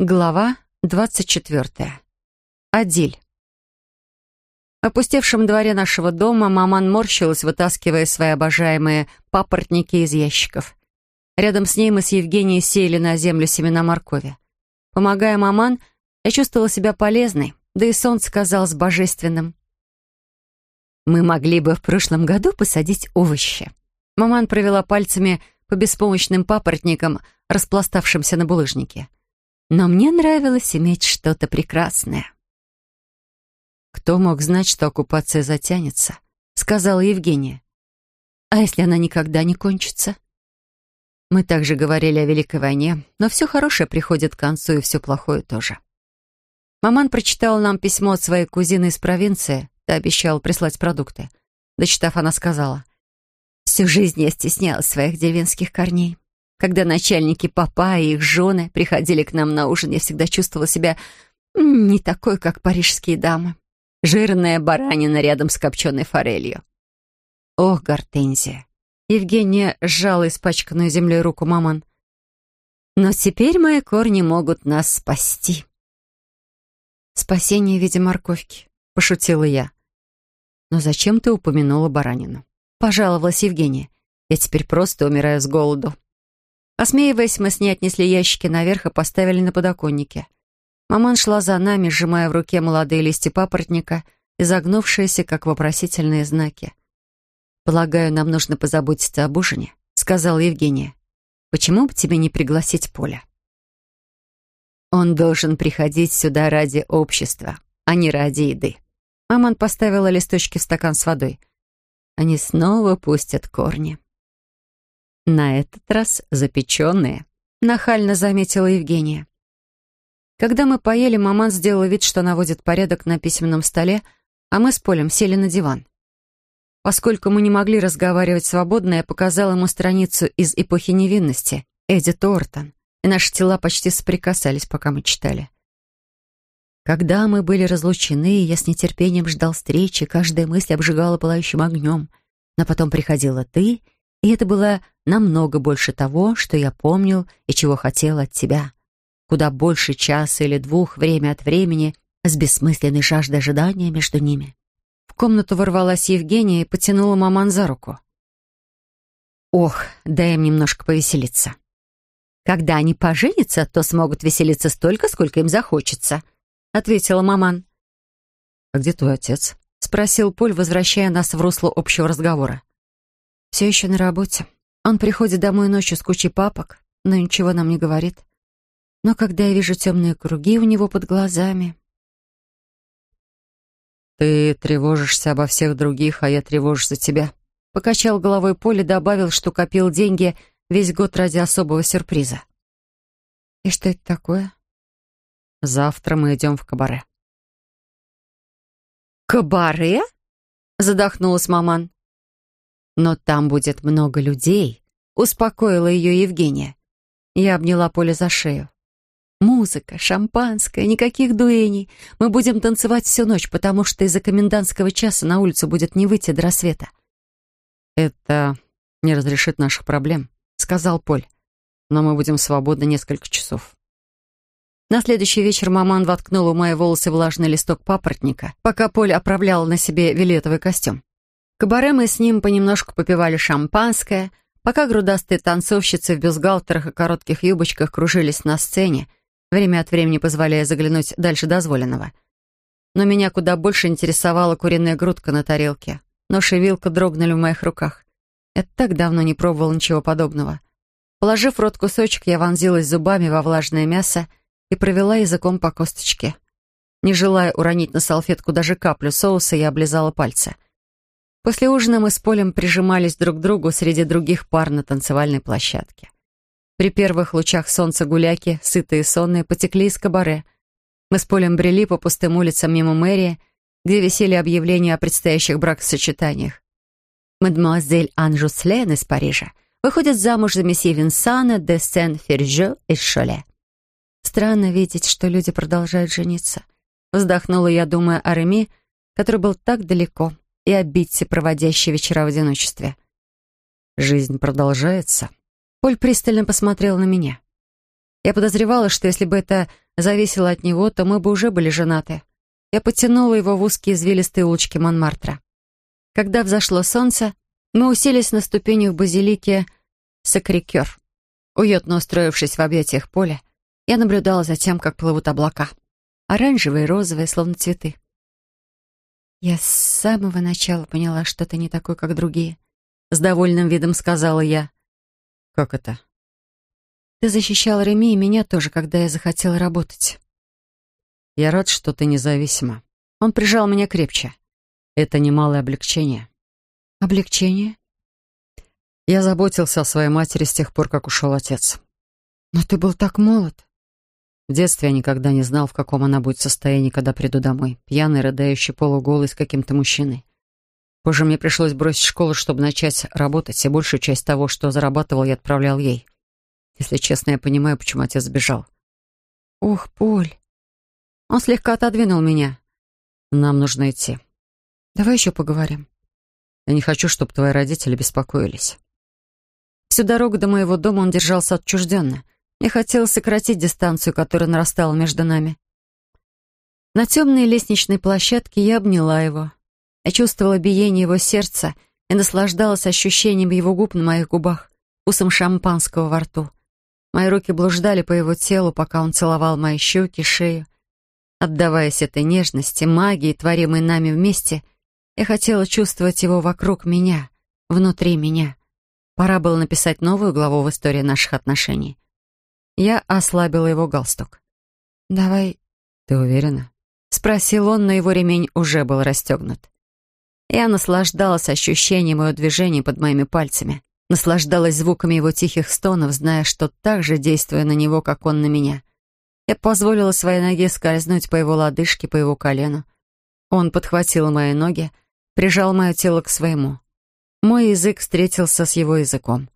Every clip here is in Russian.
Глава двадцать четвертая. Адиль. В опустевшем дворе нашего дома маман морщилась, вытаскивая свои обожаемые папоротники из ящиков. Рядом с ней мы с Евгенией сеяли на землю семена моркови. Помогая маман, я чувствовала себя полезной, да и солнце казалось божественным. Мы могли бы в прошлом году посадить овощи. Маман провела пальцами по беспомощным папоротникам, распластавшимся на булыжнике но мне нравилось иметь что-то прекрасное. «Кто мог знать, что оккупация затянется?» — сказала Евгения. «А если она никогда не кончится?» Мы также говорили о Великой войне, но все хорошее приходит к концу, и все плохое тоже. Маман прочитала нам письмо от своей кузины из провинции, та обещала прислать продукты. Дочитав, она сказала, «Всю жизнь я стеснялась своих деревенских корней. Когда начальники папа и их жены приходили к нам на ужин, я всегда чувствовала себя не такой, как парижские дамы. Жирная баранина рядом с копченой форелью. Ох, гортензия. Евгения сжала испачканную землей руку маман. Но теперь мои корни могут нас спасти. Спасение в виде морковки, пошутила я. Но зачем ты упомянула баранину? Пожаловалась Евгения. Я теперь просто умираю с голоду. Осмеиваясь, мы с ней отнесли ящики наверх и поставили на подоконнике. Маман шла за нами, сжимая в руке молодые листья папоротника, изогнувшиеся, как вопросительные знаки. «Полагаю, нам нужно позаботиться об ужине», — сказала Евгения. «Почему бы тебе не пригласить Поля?» «Он должен приходить сюда ради общества, а не ради еды». Маман поставила листочки в стакан с водой. «Они снова пустят корни». «На этот раз запеченные», — нахально заметила Евгения. Когда мы поели, маман сделала вид, что наводит порядок на письменном столе, а мы с Полем сели на диван. Поскольку мы не могли разговаривать свободно, я показала ему страницу из «Эпохи невинности» Эдит Ортон, и наши тела почти соприкасались, пока мы читали. Когда мы были разлучены, я с нетерпением ждал встречи, каждая мысль обжигала пылающим огнем. Но потом приходила ты — и это было намного больше того, что я помнил и чего хотел от тебя. Куда больше часа или двух время от времени с бессмысленной жаждой ожидания между ними. В комнату ворвалась Евгения и потянула маман за руку. «Ох, дай им немножко повеселиться. Когда они поженятся, то смогут веселиться столько, сколько им захочется», — ответила маман. «А где твой отец?» — спросил Поль, возвращая нас в русло общего разговора. Все еще на работе. Он приходит домой ночью с кучей папок, но ничего нам не говорит. Но когда я вижу темные круги у него под глазами... «Ты тревожишься обо всех других, а я тревожусь за тебя», — покачал головой Поле, добавил, что копил деньги весь год ради особого сюрприза. «И что это такое?» «Завтра мы идем в кабаре». «Кабаре?» — задохнулась маман. «Но там будет много людей», — успокоила ее Евгения. Я обняла Поле за шею. «Музыка, шампанское, никаких дуэний. Мы будем танцевать всю ночь, потому что из-за комендантского часа на улицу будет не выйти до рассвета». «Это не разрешит наших проблем», — сказал Поль. «Но мы будем свободны несколько часов». На следующий вечер маман воткнула в мои волосы влажный листок папоротника, пока Поль оправлял на себе вилетовый костюм. Кабаре мы с ним понемножку попивали шампанское, пока грудастые танцовщицы в бюстгальтерах и коротких юбочках кружились на сцене, время от времени позволяя заглянуть дальше дозволенного. Но меня куда больше интересовала куриная грудка на тарелке. Нож и вилка дрогнули в моих руках. Я так давно не пробовала ничего подобного. Положив в рот кусочек, я вонзилась зубами во влажное мясо и провела языком по косточке. Не желая уронить на салфетку даже каплю соуса, я облизала пальцы — После ужина мы с Полем прижимались друг к другу среди других пар на танцевальной площадке. При первых лучах солнца гуляки, сытые и сонные, потекли из кабаре. Мы с Полем брели по пустым улицам мимо мэрии, где висели объявления о предстоящих бракосочетаниях. Мадемуазель Анжуслен из Парижа выходит замуж за месье Винсана де Сен-Фержо из Шоле. Странно видеть, что люди продолжают жениться. Вздохнула я, думая о Реми, который был так далеко, и о Битте, проводящей вечера в одиночестве. «Жизнь продолжается». Поль пристально посмотрел на меня. Я подозревала, что если бы это зависело от него, то мы бы уже были женаты. Я потянула его в узкие извилистые улочки Монмартра. Когда взошло солнце, мы уселись на ступенях базилики Сакрикер. Уютно устроившись в объятиях поля, я наблюдала за тем, как плывут облака. Оранжевые, розовые, словно цветы. «Я с самого начала поняла, что ты не такой, как другие», — с довольным видом сказала я. «Как это?» «Ты защищал Реми и меня тоже, когда я захотела работать». «Я рад, что ты независима». Он прижал меня крепче. «Это немалое облегчение». «Облегчение?» Я заботился о своей матери с тех пор, как ушел отец. «Но ты был так молод». В детстве я никогда не знал, в каком она будет состоянии, когда приду домой, пьяный, рыдающий, полуголый, с каким-то мужчиной. Позже мне пришлось бросить школу, чтобы начать работать, и большую часть того, что зарабатывал, я отправлял ей. Если честно, я понимаю, почему отец сбежал. «Ох, Поль!» Он слегка отодвинул меня. «Нам нужно идти». «Давай еще поговорим». «Я не хочу, чтобы твои родители беспокоились». Всю дорогу до моего дома он держался отчужденно — я хотела сократить дистанцию, которая нарастала между нами. На темной лестничной площадке я обняла его. Я чувствовала биение его сердца и наслаждалась ощущением его губ на моих губах, вкусом шампанского во рту. Мои руки блуждали по его телу, пока он целовал мои щеки, шею. Отдаваясь этой нежности, магии, творимой нами вместе, я хотела чувствовать его вокруг меня, внутри меня. Пора было написать новую главу в истории наших отношений. Я ослабила его галстук. «Давай...» «Ты уверена?» Спросил он, но его ремень уже был расстегнут. Я наслаждалась ощущением его движений под моими пальцами, наслаждалась звуками его тихих стонов, зная, что так же действую на него, как он на меня. Я позволила своей ноге скользнуть по его лодыжке, по его колену. Он подхватил мои ноги, прижал мое тело к своему. Мой язык встретился с его языком.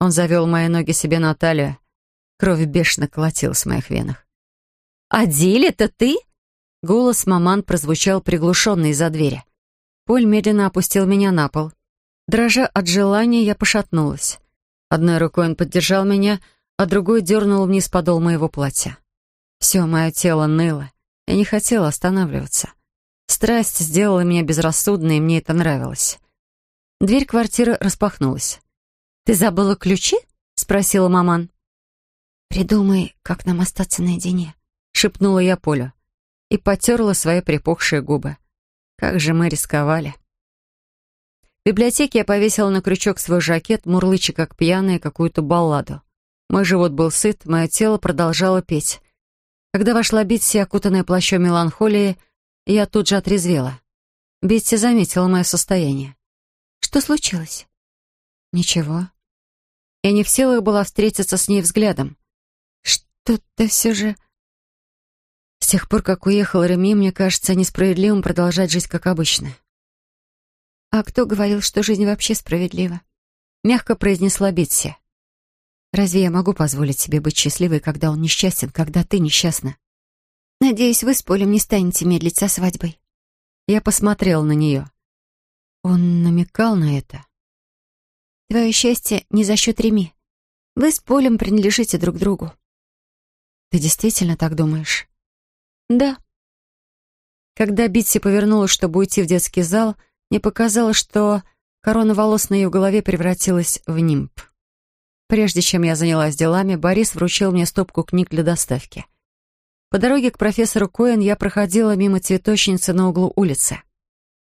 Он завел мои ноги себе на талию, Кровь бешено колотилась в моих венах. «Адиль, это ты?» Голос маман прозвучал приглушенно из-за двери. Поль медленно опустил меня на пол. Дрожа от желания, я пошатнулась. Одной рукой он поддержал меня, а другой дернул вниз подол моего платья. Все мое тело ныло. Я не хотела останавливаться. Страсть сделала меня безрассудной, и мне это нравилось. Дверь квартиры распахнулась. «Ты забыла ключи?» — спросила маман. «Придумай, как нам остаться наедине», — шепнула я Полю и потерла свои припухшие губы. Как же мы рисковали. В библиотеке я повесила на крючок свой жакет, мурлыча как пьяная какую-то балладу. Мой живот был сыт, мое тело продолжало петь. Когда вошла Битси, окутанная плащом меланхолии, я тут же отрезвела. Битси заметила мое состояние. «Что случилось?» «Ничего». Я не в силах была встретиться с ней взглядом. Тут-то все же... С тех пор, как уехал Реми, мне кажется несправедливым продолжать жить как обычно. «А кто говорил, что жизнь вообще справедлива?» Мягко произнесла Битси. «Разве я могу позволить себе быть счастливой, когда он несчастен, когда ты несчастна?» «Надеюсь, вы с Полем не станете медлить со свадьбой». Я посмотрел на нее. Он намекал на это. «Твое счастье не за счет Реми. Вы с Полем принадлежите друг другу. Ты действительно так думаешь? Да. Когда Битси повернулась, чтобы уйти в детский зал, мне показалось, что корона волос на ее голове превратилась в нимб. Прежде чем я занялась делами, Борис вручил мне стопку книг для доставки. По дороге к профессору Коэн я проходила мимо цветочницы на углу улицы.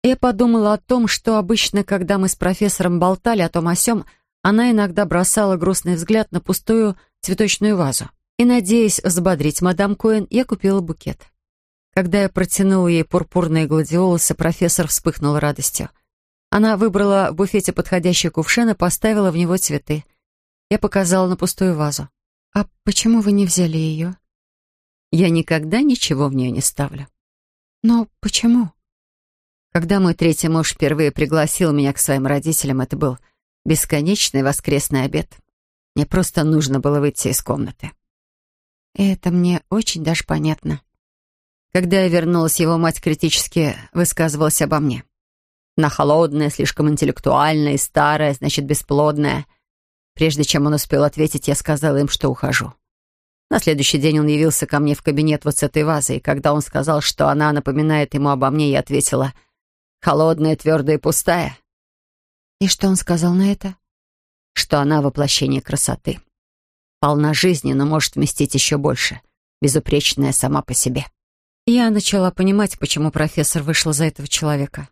Я подумала о том, что обычно, когда мы с профессором болтали о том о сём, она иногда бросала грустный взгляд на пустую цветочную вазу. И, надеясь взбодрить мадам Коэн, я купила букет. Когда я протянула ей пурпурные гладиолусы, профессор вспыхнула радостью. Она выбрала в буфете подходящий кувшин и поставила в него цветы. Я показала на пустую вазу. «А почему вы не взяли ее?» «Я никогда ничего в нее не ставлю». «Но почему?» Когда мой третий муж впервые пригласил меня к своим родителям, это был бесконечный воскресный обед. Мне просто нужно было выйти из комнаты. Это мне очень даже понятно. Когда я вернулась, его мать критически высказывалась обо мне. Она холодная, слишком интеллектуальная и старая, значит, бесплодная. Прежде чем он успел ответить, я сказала им, что ухожу. На следующий день он явился ко мне в кабинет вот с этой вазой, и когда он сказал, что она напоминает ему обо мне, я ответила «холодная, твердая и пустая». И что он сказал на это? Что она воплощение красоты. Полна жизни, но может вместить еще больше. Безупречная сама по себе. Я начала понимать, почему профессор вышла за этого человека.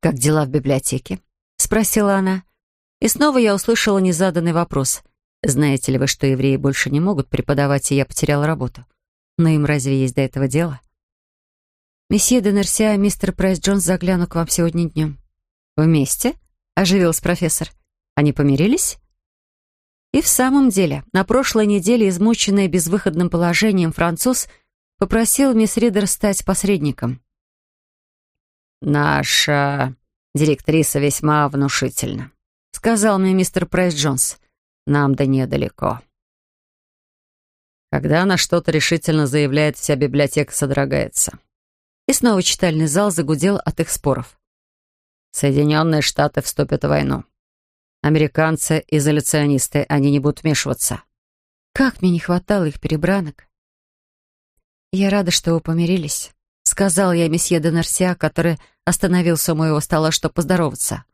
«Как дела в библиотеке?» — спросила она. И снова я услышала незаданный вопрос. «Знаете ли вы, что евреи больше не могут преподавать, и я потеряла работу? Но им разве есть до этого дело?» «Месье де Нерсиа и мистер Прайс Джонс загляну к вам сегодня днем». «Вместе?» — оживился профессор. «Они помирились?» И в самом деле, на прошлой неделе, измученный безвыходным положением француз попросил мисс Ридер стать посредником. «Наша директриса весьма внушительна», — сказал мне мистер Прайс Джонс. «Нам до нее далеко». Когда она что-то решительно заявляет, вся библиотека содрогается. И снова читальный зал загудел от их споров. Соединенные Штаты вступят в войну. Американцы — изоляционисты, они не будут вмешиваться. Как мне не хватало их перебранок. Я рада, что вы помирились, сказал я месье де Нарсиа, который остановился у моего стола, чтобы поздороваться.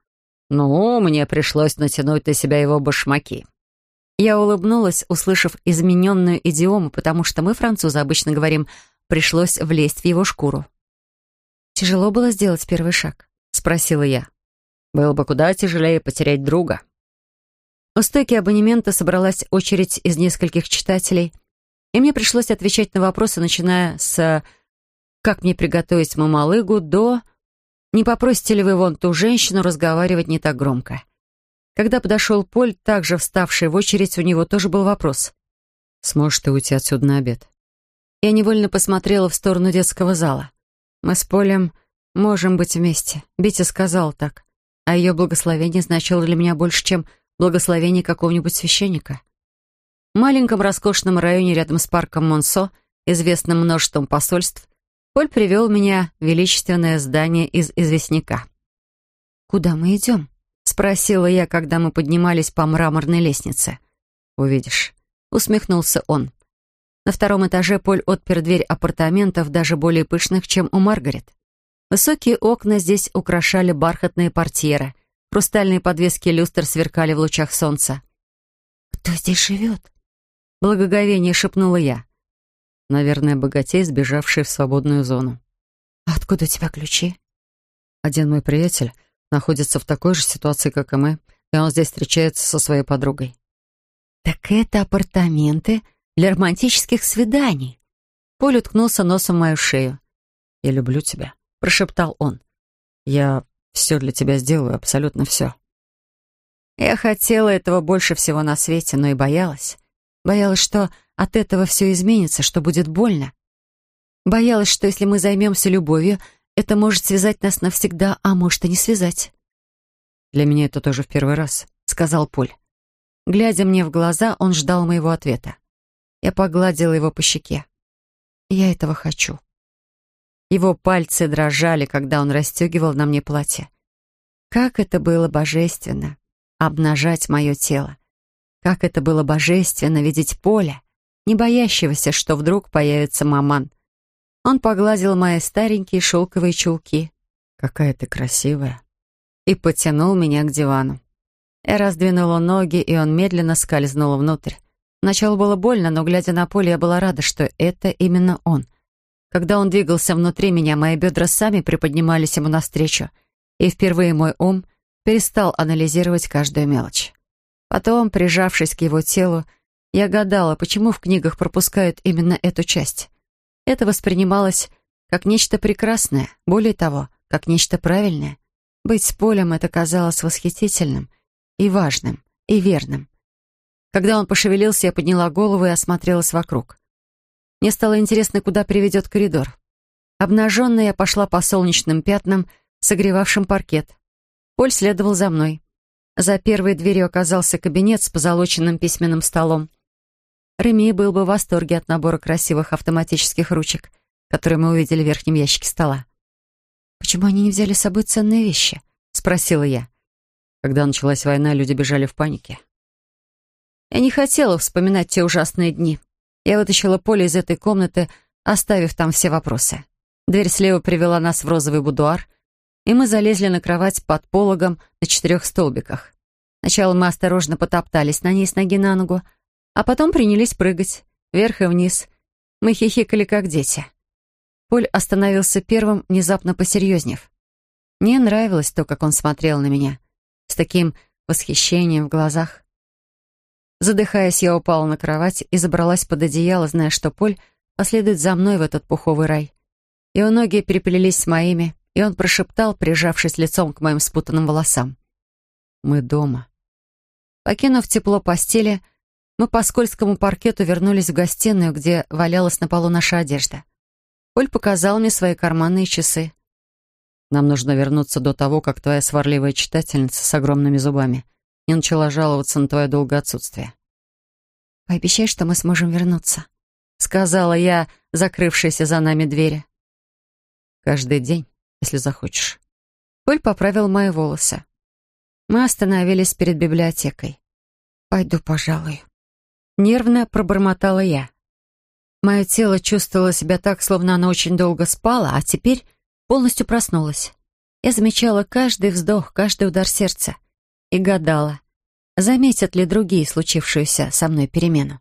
Ну, мне пришлось натянуть на себя его башмаки. Я улыбнулась, услышав измененную идиому, потому что мы, французы, обычно говорим «пришлось влезть в его шкуру». «Тяжело было сделать первый шаг?» — спросила я. Было бы куда тяжелее потерять друга. У стойки абонемента собралась очередь из нескольких читателей, и мне пришлось отвечать на вопросы, начиная с «Как мне приготовить мамалыгу?» до «Не попросите ли вы вон ту женщину разговаривать не так громко?» Когда подошел Поль, также вставший в очередь, у него тоже был вопрос. «Сможешь ты уйти отсюда на обед?» Я невольно посмотрела в сторону детского зала. Мы с Полем можем быть вместе. Битя сказал так а ее благословение значило для меня больше, чем благословение какого-нибудь священника. В маленьком роскошном районе рядом с парком Монсо, известным множеством посольств, Поль привел меня в величественное здание из известняка. «Куда мы идем?» — спросила я, когда мы поднимались по мраморной лестнице. «Увидишь», — усмехнулся он. На втором этаже Поль отпер дверь апартаментов, даже более пышных, чем у Маргарет. Высокие окна здесь украшали бархатные портьеры. Хрустальные подвески люстр сверкали в лучах солнца. «Кто здесь живет?» Благоговение шепнула я. Наверное, богатей, сбежавший в свободную зону. «А откуда у тебя ключи?» Один мой приятель находится в такой же ситуации, как и мы, и он здесь встречается со своей подругой. «Так это апартаменты для романтических свиданий». Поль уткнулся носом в мою шею. «Я люблю тебя», прошептал он. «Я все для тебя сделаю, абсолютно все». Я хотела этого больше всего на свете, но и боялась. Боялась, что от этого все изменится, что будет больно. Боялась, что если мы займемся любовью, это может связать нас навсегда, а может и не связать. «Для меня это тоже в первый раз», — сказал Поль. Глядя мне в глаза, он ждал моего ответа. Я погладила его по щеке. «Я этого хочу». Его пальцы дрожали, когда он расстегивал на мне платье. Как это было божественно — обнажать мое тело. Как это было божественно видеть поле, не боящегося, что вдруг появится маман. Он погладил мои старенькие шелковые чулки. «Какая ты красивая!» И потянул меня к дивану. Я раздвинула ноги, и он медленно скользнул внутрь. Сначала было больно, но, глядя на поле, я была рада, что это именно он. Когда он двигался внутри меня, мои бедра сами приподнимались ему навстречу, и впервые мой ум перестал анализировать каждую мелочь. Потом, прижавшись к его телу, я гадала, почему в книгах пропускают именно эту часть. Это воспринималось как нечто прекрасное, более того, как нечто правильное. Быть с Полем это казалось восхитительным и важным, и верным. Когда он пошевелился, я подняла голову и осмотрелась вокруг. Мне стало интересно, куда приведет коридор. Обнаженная я пошла по солнечным пятнам, согревавшим паркет. Поль следовал за мной. За первой дверью оказался кабинет с позолоченным письменным столом. Реми был бы в восторге от набора красивых автоматических ручек, которые мы увидели в верхнем ящике стола. «Почему они не взяли с собой ценные вещи?» — спросила я. Когда началась война, люди бежали в панике. Я не хотела вспоминать те ужасные дни. Я вытащила Поле из этой комнаты, оставив там все вопросы. Дверь слева привела нас в розовый будуар, и мы залезли на кровать под пологом на четырех столбиках. Сначала мы осторожно потоптались на ней с ноги на ногу, а потом принялись прыгать, вверх и вниз. Мы хихикали, как дети. Поль остановился первым, внезапно посерьезнев. Мне нравилось то, как он смотрел на меня, с таким восхищением в глазах. Задыхаясь, я упала на кровать и забралась под одеяло, зная, что Поль последует за мной в этот пуховый рай. Его ноги переплелись с моими, и он прошептал, прижавшись лицом к моим спутанным волосам. «Мы дома». Покинув тепло постели, мы по скользкому паркету вернулись в гостиную, где валялась на полу наша одежда. Поль показал мне свои карманные часы. «Нам нужно вернуться до того, как твоя сварливая читательница с огромными зубами не начала жаловаться на твое долгое отсутствие». «Пообещай, что мы сможем вернуться», — сказала я, закрывшаяся за нами двери. «Каждый день, если захочешь». Поль поправил мои волосы. Мы остановились перед библиотекой. «Пойду, пожалуй». Нервно пробормотала я. Мое тело чувствовало себя так, словно оно очень долго спало, а теперь полностью проснулось. Я замечала каждый вздох, каждый удар сердца и гадала, заметят ли другие случившуюся со мной перемену.